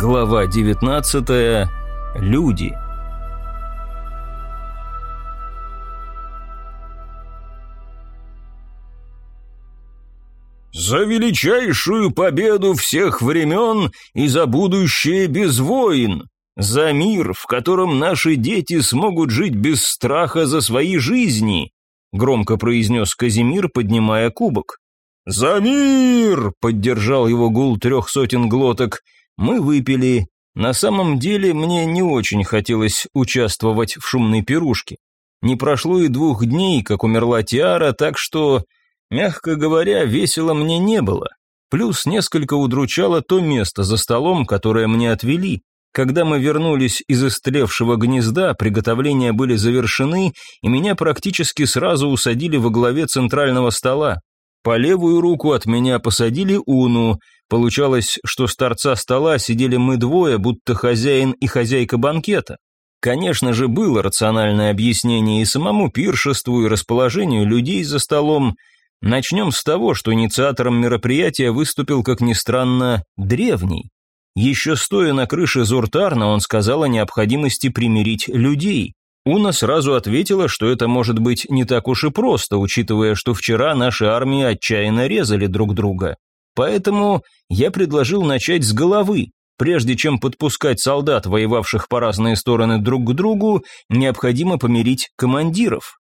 Глава 19. Люди. «За величайшую победу всех времен и за будущее без войн! За мир, в котором наши дети смогут жить без страха за свои жизни!» громко произнес Казимир, поднимая кубок. «За мир!» — поддержал его гул трех сотен глоток. Мы выпили. На самом деле мне не очень хотелось участвовать в шумной пирушке. Не прошло и двух дней, как умерла Тиара, так что, мягко говоря, весело мне не было. Плюс несколько удручало то место за столом, которое мне отвели. Когда мы вернулись из истлевшего гнезда, приготовления были завершены, и меня практически сразу усадили во главе центрального стола. По левую руку от меня посадили Уну. Получалось, что с торца стола сидели мы двое, будто хозяин и хозяйка банкета. Конечно же, было рациональное объяснение и самому пиршеству, и расположению людей за столом. Начнем с того, что инициатором мероприятия выступил, как ни странно, древний. Еще стоя на крыше Зуртарна, он сказал о необходимости примирить людей. Уна сразу ответила, что это может быть не так уж и просто, учитывая, что вчера наши армии отчаянно резали друг друга. Поэтому я предложил начать с головы. Прежде чем подпускать солдат, воевавших по разные стороны друг к другу, необходимо помирить командиров.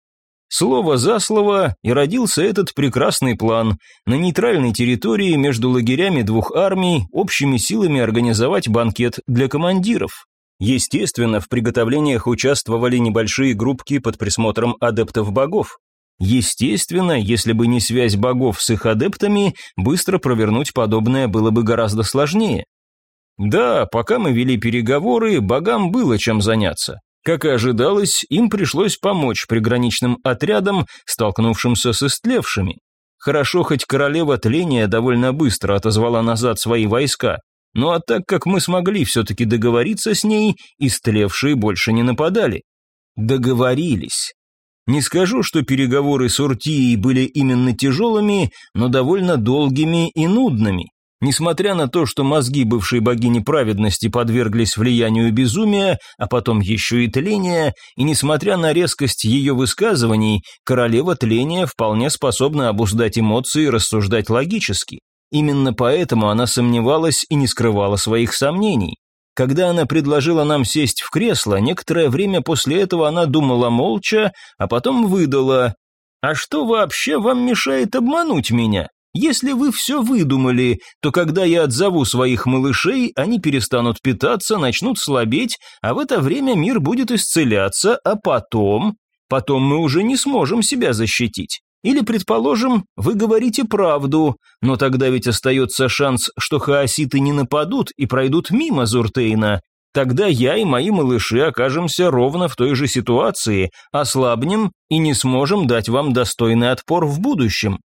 Слово за слово, и родился этот прекрасный план. На нейтральной территории между лагерями двух армий общими силами организовать банкет для командиров. Естественно, в приготовлениях участвовали небольшие группки под присмотром адептов богов. Естественно, если бы не связь богов с их адептами, быстро провернуть подобное было бы гораздо сложнее. Да, пока мы вели переговоры, богам было чем заняться. Как и ожидалось, им пришлось помочь приграничным отрядам, столкнувшимся с истлевшими. Хорошо, хоть королева тления довольно быстро отозвала назад свои войска, ну а так как мы смогли все-таки договориться с ней, истлевшие больше не нападали. Договорились. Не скажу, что переговоры с Уртией были именно тяжелыми, но довольно долгими и нудными. Несмотря на то, что мозги бывшей богини праведности подверглись влиянию безумия, а потом еще и тления, и несмотря на резкость ее высказываний, королева тления вполне способна обуздать эмоции и рассуждать логически. Именно поэтому она сомневалась и не скрывала своих сомнений. Когда она предложила нам сесть в кресло, некоторое время после этого она думала молча, а потом выдала «А что вообще вам мешает обмануть меня? Если вы все выдумали, то когда я отзову своих малышей, они перестанут питаться, начнут слабеть, а в это время мир будет исцеляться, а потом... Потом мы уже не сможем себя защитить. Или, предположим, вы говорите правду, но тогда ведь остается шанс, что хаоситы не нападут и пройдут мимо Зуртейна. Тогда я и мои малыши окажемся ровно в той же ситуации, ослабнем и не сможем дать вам достойный отпор в будущем.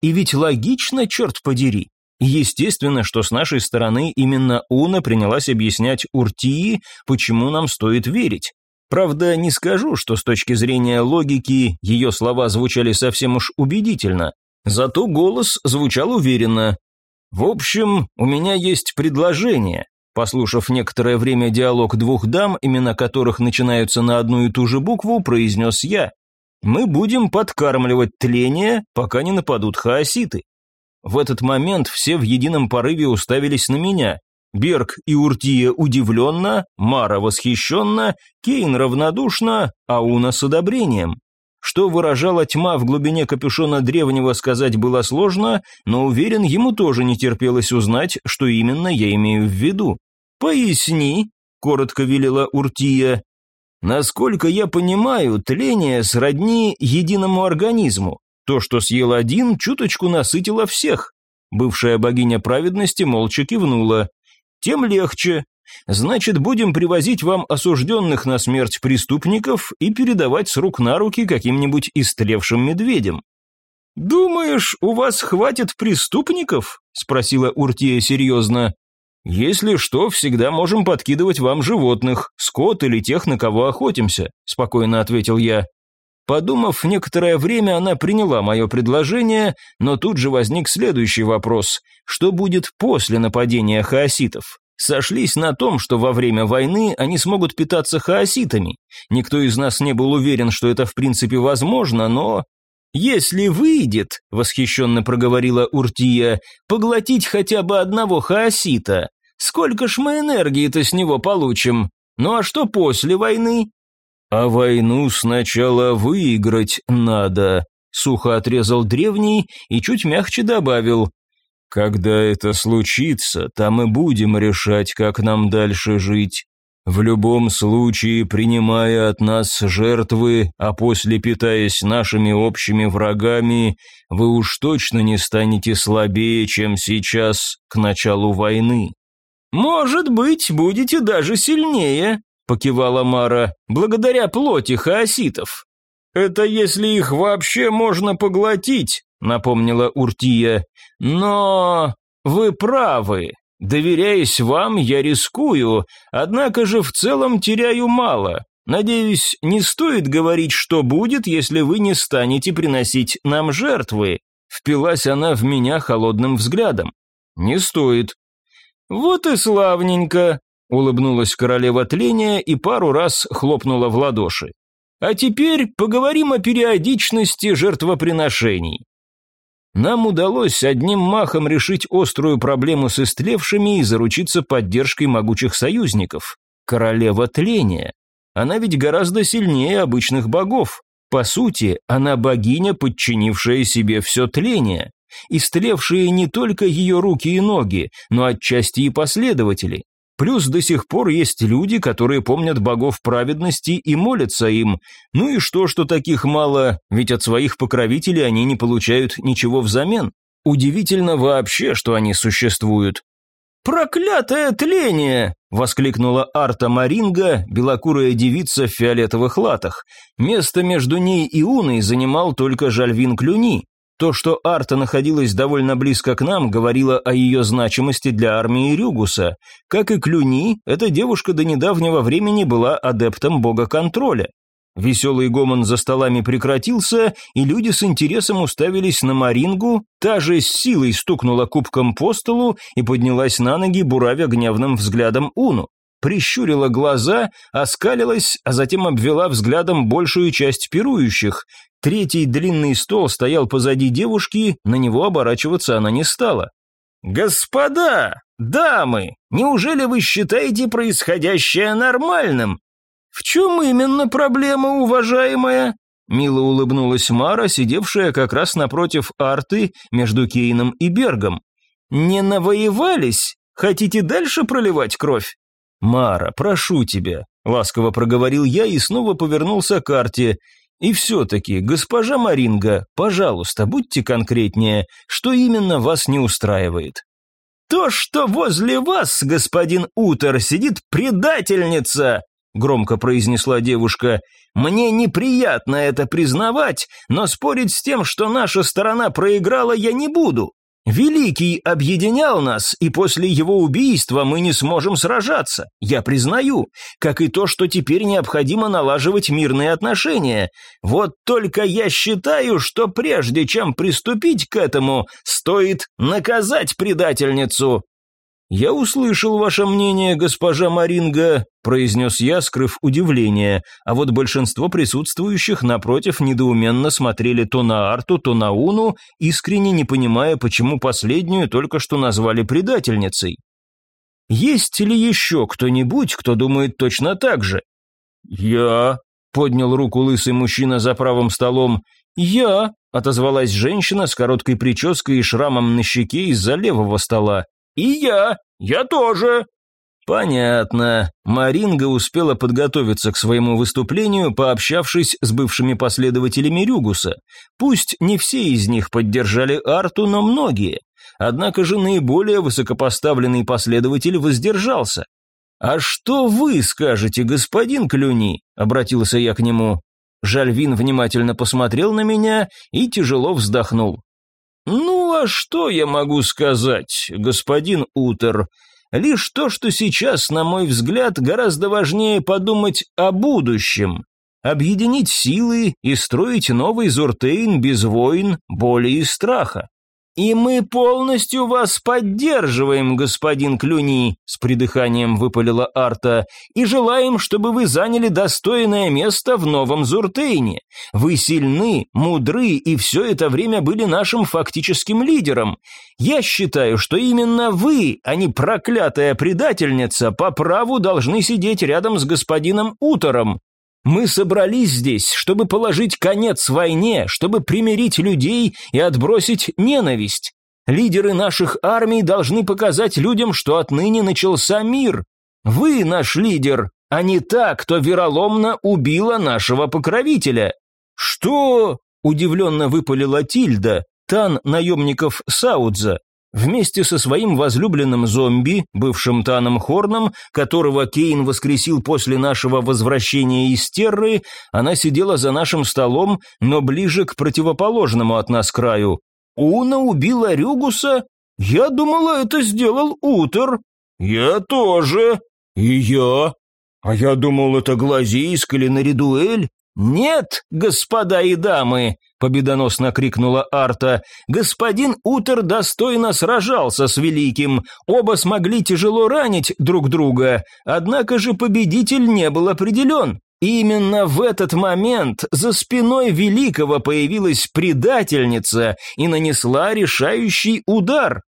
И ведь логично, черт подери. Естественно, что с нашей стороны именно Уна принялась объяснять Уртии, почему нам стоит верить. Правда, не скажу, что с точки зрения логики ее слова звучали совсем уж убедительно, зато голос звучал уверенно. «В общем, у меня есть предложение», Послушав некоторое время диалог двух дам, имена которых начинаются на одну и ту же букву, произнес я. «Мы будем подкармливать тление, пока не нападут хаоситы». В этот момент все в едином порыве уставились на меня. Берг и Уртия удивленно, Мара восхищенно, Кейн равнодушно, а Уна с одобрением. Что выражала тьма в глубине капюшона древнего сказать было сложно, но уверен, ему тоже не терпелось узнать, что именно я имею в виду. «Поясни», — коротко велела Уртия. «Насколько я понимаю, тление сродни единому организму. То, что съел один, чуточку насытило всех». Бывшая богиня праведности молча кивнула тем легче. Значит, будем привозить вам осужденных на смерть преступников и передавать с рук на руки каким-нибудь истлевшим медведям. «Думаешь, у вас хватит преступников?» – спросила Уртия серьезно. «Если что, всегда можем подкидывать вам животных, скот или тех, на кого охотимся», – спокойно ответил я. Подумав некоторое время, она приняла мое предложение, но тут же возник следующий вопрос. Что будет после нападения хаоситов? сошлись на том, что во время войны они смогут питаться хаоситами. Никто из нас не был уверен, что это в принципе возможно, но... «Если выйдет», — восхищенно проговорила Уртия, — «поглотить хотя бы одного хаосита, сколько ж мы энергии-то с него получим? Ну а что после войны?» «А войну сначала выиграть надо», — сухо отрезал древний и чуть мягче добавил. «Когда это случится, там и будем решать, как нам дальше жить. В любом случае, принимая от нас жертвы, а после питаясь нашими общими врагами, вы уж точно не станете слабее, чем сейчас, к началу войны». «Может быть, будете даже сильнее», – покивала Мара, – «благодаря плоти хаоситов». «Это если их вообще можно поглотить», – напомнила Уртия. «Но вы правы. Доверяясь вам, я рискую, однако же в целом теряю мало. Надеюсь, не стоит говорить, что будет, если вы не станете приносить нам жертвы». Впилась она в меня холодным взглядом. «Не стоит», «Вот и славненько», — улыбнулась королева тления и пару раз хлопнула в ладоши. «А теперь поговорим о периодичности жертвоприношений». Нам удалось одним махом решить острую проблему с истлевшими и заручиться поддержкой могучих союзников. Королева тления. Она ведь гораздо сильнее обычных богов. По сути, она богиня, подчинившая себе все тление истлевшие не только ее руки и ноги, но отчасти и последователи. Плюс до сих пор есть люди, которые помнят богов праведности и молятся им. Ну и что, что таких мало, ведь от своих покровителей они не получают ничего взамен. Удивительно вообще, что они существуют. «Проклятое тление!» – воскликнула Арта Маринга, белокурая девица в фиолетовых латах. Место между ней и Уной занимал только Жальвин Клюни. То, что Арта находилась довольно близко к нам, говорило о ее значимости для армии Рюгуса. Как и Клюни, эта девушка до недавнего времени была адептом бога контроля. Веселый гомон за столами прекратился, и люди с интересом уставились на Марингу, та же с силой стукнула кубком по столу и поднялась на ноги, буравя гневным взглядом Уну прищурила глаза, оскалилась, а затем обвела взглядом большую часть пирующих. Третий длинный стол стоял позади девушки, на него оборачиваться она не стала. «Господа, дамы, неужели вы считаете происходящее нормальным? В чем именно проблема, уважаемая?» Мило улыбнулась Мара, сидевшая как раз напротив арты между Кейном и Бергом. «Не навоевались? Хотите дальше проливать кровь?» «Мара, прошу тебя», — ласково проговорил я и снова повернулся к карте. «И все-таки, госпожа Маринга, пожалуйста, будьте конкретнее, что именно вас не устраивает?» «То, что возле вас, господин Утер, сидит предательница!» громко произнесла девушка. «Мне неприятно это признавать, но спорить с тем, что наша сторона проиграла, я не буду. Великий объединял нас, и после его убийства мы не сможем сражаться, я признаю, как и то, что теперь необходимо налаживать мирные отношения. Вот только я считаю, что прежде чем приступить к этому, стоит наказать предательницу. «Я услышал ваше мнение, госпожа Маринга», – произнес я, скрыв удивление, а вот большинство присутствующих, напротив, недоуменно смотрели то на Арту, то на Уну, искренне не понимая, почему последнюю только что назвали предательницей. «Есть ли еще кто-нибудь, кто думает точно так же?» «Я», – поднял руку лысый мужчина за правым столом. «Я», – отозвалась женщина с короткой прической и шрамом на щеке из-за левого стола. «И я! Я тоже!» Понятно. Маринга успела подготовиться к своему выступлению, пообщавшись с бывшими последователями Рюгуса. Пусть не все из них поддержали Арту, но многие. Однако же наиболее высокопоставленный последователь воздержался. «А что вы скажете, господин Клюни?» – обратился я к нему. Жальвин внимательно посмотрел на меня и тяжело вздохнул. «Ну, а что я могу сказать, господин Утер? Лишь то, что сейчас, на мой взгляд, гораздо важнее подумать о будущем. Объединить силы и строить новый Зуртейн без войн, боли и страха. «И мы полностью вас поддерживаем, господин Клюни», — с придыханием выпалила Арта, «и желаем, чтобы вы заняли достойное место в новом Зуртейне. Вы сильны, мудры и все это время были нашим фактическим лидером. Я считаю, что именно вы, а не проклятая предательница, по праву должны сидеть рядом с господином Утором. Мы собрались здесь, чтобы положить конец войне, чтобы примирить людей и отбросить ненависть. Лидеры наших армий должны показать людям, что отныне начался мир. Вы наш лидер, а не та, кто вероломно убила нашего покровителя. Что? Удивленно выпалила Тильда, тан наемников Саудза. Вместе со своим возлюбленным зомби, бывшим Таном Хорном, которого Кейн воскресил после нашего возвращения из Терры, она сидела за нашим столом, но ближе к противоположному от нас краю. «Уна убила Рюгуса? Я думала, это сделал Утер». «Я тоже». «И я». «А я думал, это Глазийск или Наридуэль». «Нет, господа и дамы!» – победоносно крикнула Арта. «Господин Утер достойно сражался с Великим. Оба смогли тяжело ранить друг друга. Однако же победитель не был определен. Именно в этот момент за спиной Великого появилась предательница и нанесла решающий удар».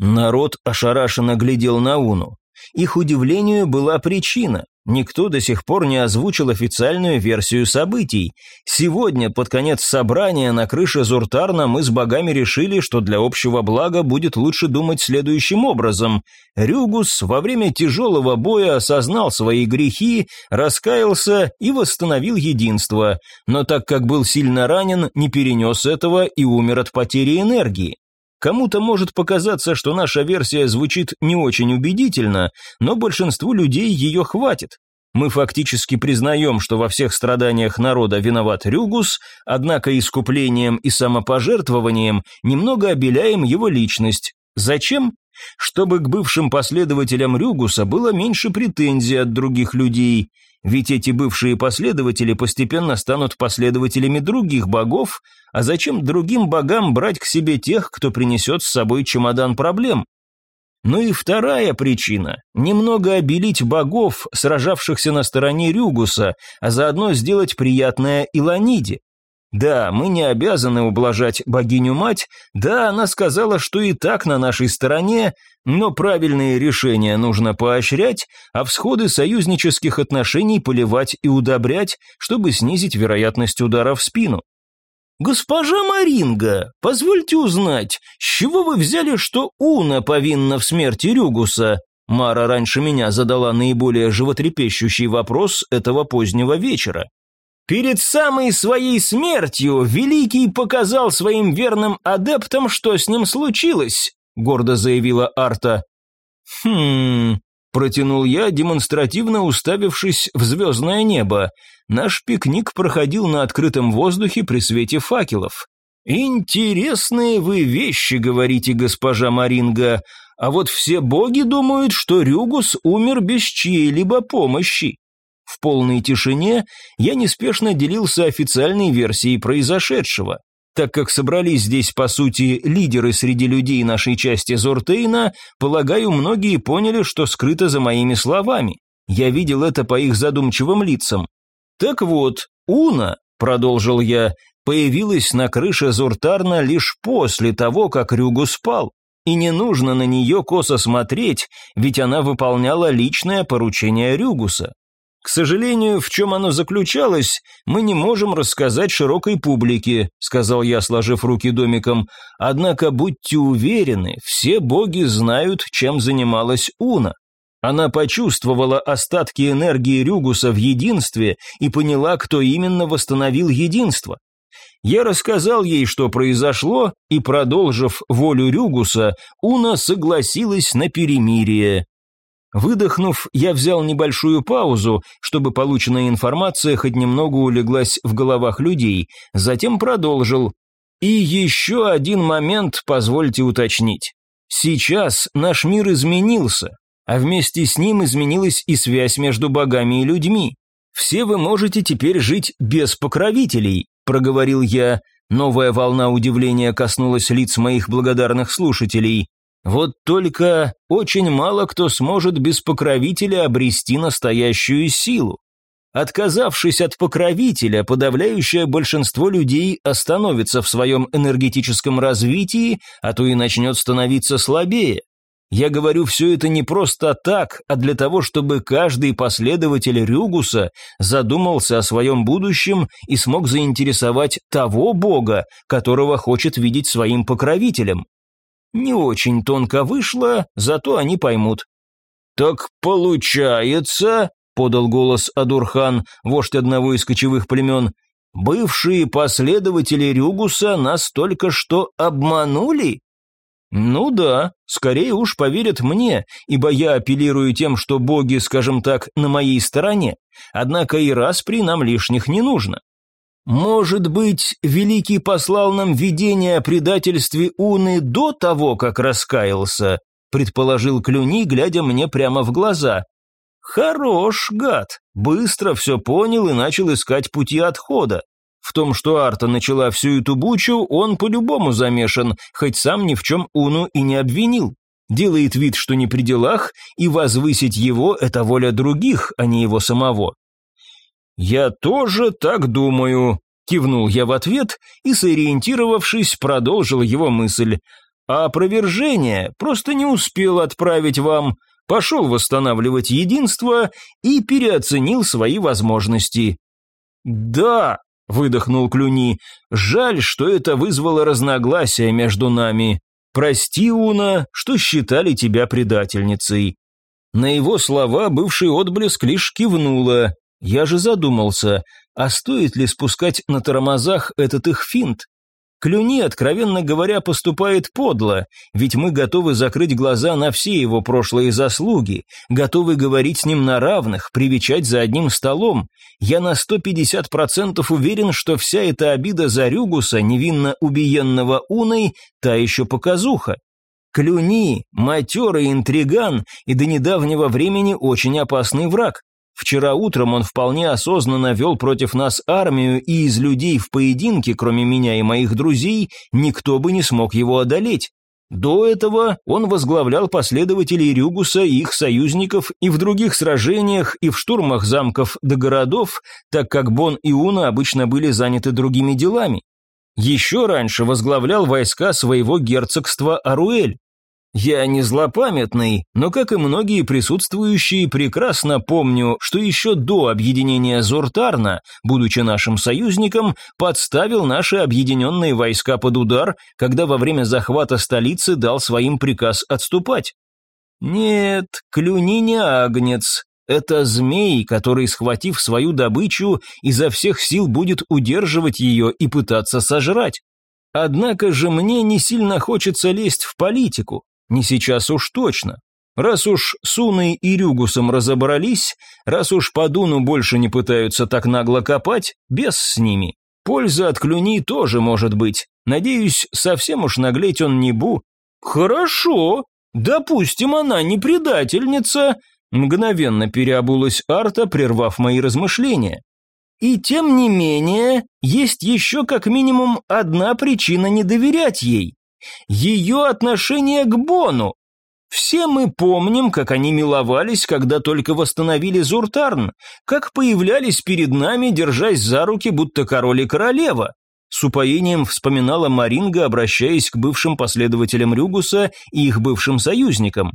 Народ ошарашенно глядел на Уну. Их удивлению была причина. Никто до сих пор не озвучил официальную версию событий. Сегодня, под конец собрания, на крыше Зуртарна мы с богами решили, что для общего блага будет лучше думать следующим образом. Рюгус во время тяжелого боя осознал свои грехи, раскаялся и восстановил единство, но так как был сильно ранен, не перенес этого и умер от потери энергии. Кому-то может показаться, что наша версия звучит не очень убедительно, но большинству людей ее хватит. Мы фактически признаем, что во всех страданиях народа виноват Рюгус, однако искуплением и самопожертвованием немного обеляем его личность. Зачем? Чтобы к бывшим последователям Рюгуса было меньше претензий от других людей – ведь эти бывшие последователи постепенно станут последователями других богов, а зачем другим богам брать к себе тех, кто принесет с собой чемодан проблем? Ну и вторая причина – немного обелить богов, сражавшихся на стороне Рюгуса, а заодно сделать приятное Илониде. Да, мы не обязаны ублажать богиню-мать, да, она сказала, что и так на нашей стороне, но правильные решения нужно поощрять, а всходы союзнических отношений поливать и удобрять, чтобы снизить вероятность удара в спину. «Госпожа Маринга, позвольте узнать, с чего вы взяли, что Уна повинна в смерти Рюгуса?» Мара раньше меня задала наиболее животрепещущий вопрос этого позднего вечера. Перед самой своей смертью Великий показал своим верным адептам, что с ним случилось, гордо заявила Арта. Хм, протянул я, демонстративно уставившись в звездное небо. Наш пикник проходил на открытом воздухе при свете факелов. «Интересные вы вещи говорите, госпожа Маринга, а вот все боги думают, что Рюгус умер без чьей-либо помощи. В полной тишине я неспешно делился официальной версией произошедшего. Так как собрались здесь, по сути, лидеры среди людей нашей части Зортейна, полагаю, многие поняли, что скрыто за моими словами. Я видел это по их задумчивым лицам. Так вот, Уна, продолжил я, появилась на крыше Зуртарна лишь после того, как Рюгу спал. И не нужно на нее косо смотреть, ведь она выполняла личное поручение Рюгуса. К сожалению, в чем оно заключалось, мы не можем рассказать широкой публике, сказал я, сложив руки домиком. Однако будьте уверены, все боги знают, чем занималась Уна. Она почувствовала остатки энергии Рюгуса в единстве и поняла, кто именно восстановил единство. Я рассказал ей, что произошло, и, продолжив волю Рюгуса, Уна согласилась на перемирие. Выдохнув, я взял небольшую паузу, чтобы полученная информация хоть немного улеглась в головах людей, затем продолжил. И еще один момент позвольте уточнить. Сейчас наш мир изменился, а вместе с ним изменилась и связь между богами и людьми. Все вы можете теперь жить без покровителей, проговорил я, Новая волна удивления коснулась лиц моих благодарных слушателей. Вот только очень мало кто сможет без покровителя обрести настоящую силу. Отказавшись от покровителя, подавляющее большинство людей остановится в своем энергетическом развитии, а то и начнет становиться слабее. Я говорю все это не просто так, а для того, чтобы каждый последователь Рюгуса задумался о своем будущем и смог заинтересовать того бога, которого хочет видеть своим покровителем. Не очень тонко вышло, зато они поймут. «Так получается», — подал голос Адурхан, вождь одного из кочевых племен, «бывшие последователи Рюгуса нас только что обманули?» Ну да, скорее уж поверят мне, ибо я апеллирую тем, что боги, скажем так, на моей стороне. Однако и распри нам лишних не нужно. Может быть, Великий послал нам видение о предательстве Уны до того, как раскаялся, предположил Клюни, глядя мне прямо в глаза. Хорош, гад, быстро все понял и начал искать пути отхода. В том, что Арта начала всю эту бучу, он по-любому замешан, хоть сам ни в чем Уну и не обвинил. Делает вид, что не при делах, и возвысить его – это воля других, а не его самого. «Я тоже так думаю», – кивнул я в ответ и, сориентировавшись, продолжил его мысль. «А опровержение просто не успел отправить вам, пошел восстанавливать единство и переоценил свои возможности». «Да», выдохнул Клюни. Жаль, что это вызвало разногласия между нами. Прости, Уна, что считали тебя предательницей. На его слова бывший отблеск лишь кивнула. Я же задумался, а стоит ли спускать на тормозах этот их финт? Клюни, откровенно говоря, поступает подло, ведь мы готовы закрыть глаза на все его прошлые заслуги, готовы говорить с ним на равных, привечать за одним столом. Я на 150% уверен, что вся эта обида за Рюгуса, невинно убиенного Уной, та еще показуха. Клюни, матерый интриган и до недавнего времени очень опасный враг. Вчера утром он вполне осознанно вел против нас армию, и из людей в поединке, кроме меня и моих друзей, никто бы не смог его одолеть. До этого он возглавлял последователей Рюгуса и их союзников и в других сражениях, и в штурмах замков до городов, так как Бон и Уна обычно были заняты другими делами. Еще раньше возглавлял войска своего герцогства Аруэль. Я не злопамятный, но, как и многие присутствующие, прекрасно помню, что еще до объединения Зортарна, будучи нашим союзником, подставил наши объединенные войска под удар, когда во время захвата столицы дал своим приказ отступать. Нет, клюни не агнец, это змей, который, схватив свою добычу, изо всех сил будет удерживать ее и пытаться сожрать. Однако же мне не сильно хочется лезть в политику. Не сейчас уж точно. Раз уж с Уной и Рюгусом разобрались, раз уж по Дуну больше не пытаются так нагло копать, без с ними. Польза от клюни тоже может быть. Надеюсь, совсем уж наглеть он не бу. Хорошо, допустим, она не предательница. Мгновенно переобулась Арта, прервав мои размышления. И тем не менее, есть еще как минимум одна причина не доверять ей ее отношение к Бону. Все мы помним, как они миловались, когда только восстановили Зуртарн, как появлялись перед нами, держась за руки, будто король и королева. С упоением вспоминала Маринга, обращаясь к бывшим последователям Рюгуса и их бывшим союзникам.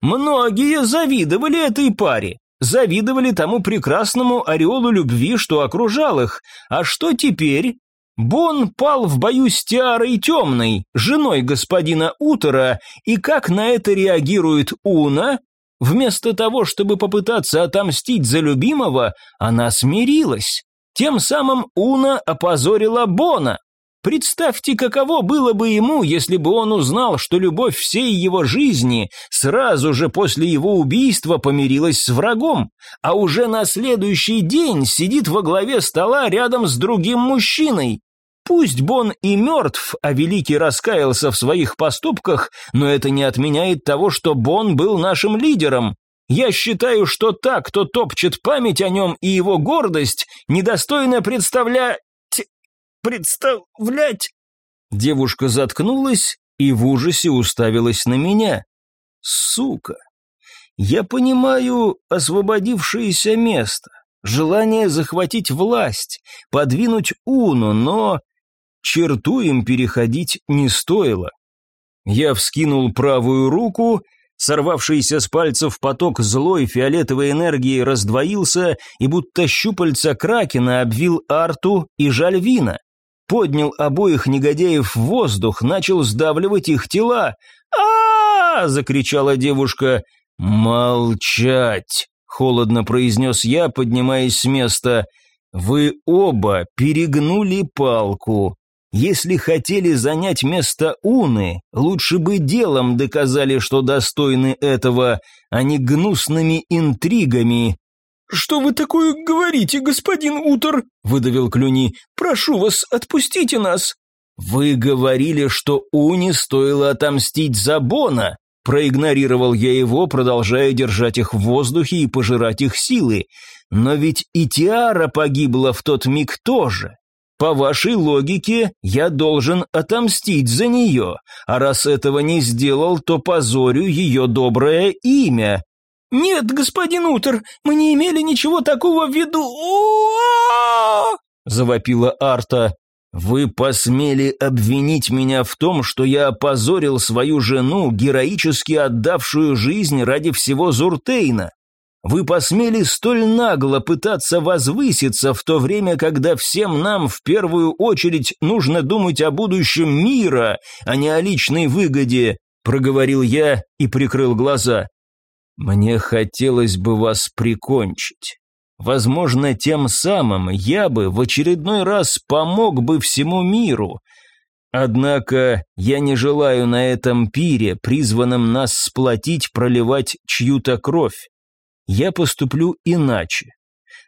Многие завидовали этой паре, завидовали тому прекрасному ореолу любви, что окружал их. А что теперь? Бон пал в бою с Тиарой Темной, женой господина Утера, и как на это реагирует Уна? Вместо того, чтобы попытаться отомстить за любимого, она смирилась. Тем самым Уна опозорила Бона. Представьте, каково было бы ему, если бы он узнал, что любовь всей его жизни сразу же после его убийства помирилась с врагом, а уже на следующий день сидит во главе стола рядом с другим мужчиной. Пусть Бон и мертв, а Великий раскаялся в своих поступках, но это не отменяет того, что Бон был нашим лидером. Я считаю, что та, кто топчет память о нем и его гордость, недостойно представлять... представлять!» Девушка заткнулась и в ужасе уставилась на меня. «Сука! Я понимаю освободившееся место, желание захватить власть, подвинуть Уну, но черту им переходить не стоило. Я вскинул правую руку, сорвавшийся с пальцев поток злой фиолетовой энергии раздвоился и будто щупальца кракена обвил Арту и Жальвина. Поднял обоих негодяев в воздух, начал сдавливать их тела. а, закричала девушка. «Молчать!» — холодно произнес я, поднимаясь с места. «Вы оба перегнули палку. Если хотели занять место Уны, лучше бы делом доказали, что достойны этого, а не гнусными интригами. «Что вы такое говорите, господин Утор?» – выдавил Клюни. «Прошу вас, отпустите нас!» «Вы говорили, что Уне стоило отомстить за Бона!» Проигнорировал я его, продолжая держать их в воздухе и пожирать их силы. «Но ведь и Тиара погибла в тот миг тоже!» По вашей логике, я должен отомстить за нее, а раз этого не сделал, то позорю ее доброе имя». «Нет, господин Утер, мы не имели ничего такого в виду!» завопила Арта. «Вы посмели обвинить меня в том, что я опозорил свою жену, героически отдавшую жизнь ради всего Зуртейна. Вы посмели столь нагло пытаться возвыситься в то время, когда всем нам в первую очередь нужно думать о будущем мира, а не о личной выгоде, проговорил я и прикрыл глаза. Мне хотелось бы вас прикончить. Возможно, тем самым я бы в очередной раз помог бы всему миру. Однако я не желаю на этом пире, призванном нас сплотить, проливать чью-то кровь я поступлю иначе.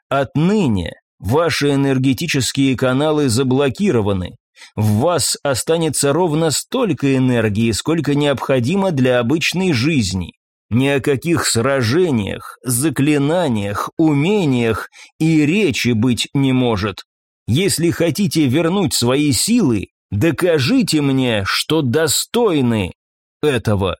Отныне ваши энергетические каналы заблокированы. В вас останется ровно столько энергии, сколько необходимо для обычной жизни. Ни о каких сражениях, заклинаниях, умениях и речи быть не может. Если хотите вернуть свои силы, докажите мне, что достойны этого.